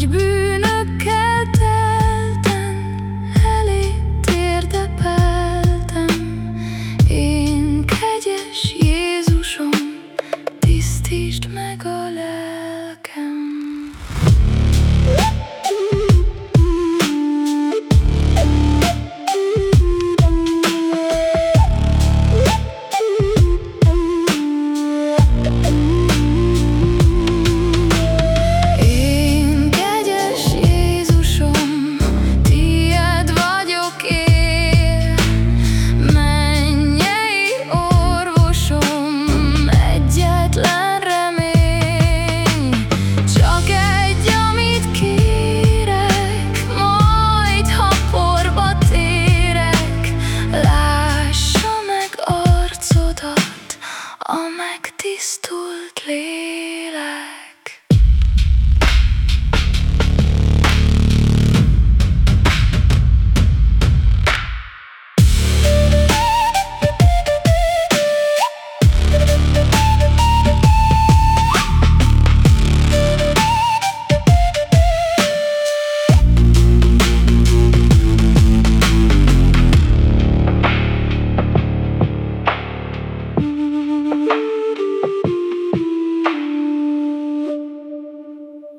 Nagy bűnökkel teltem, elé térdepeltem, Én kegyes Jézusom, tisztítsd meg a a megtisztult lélek.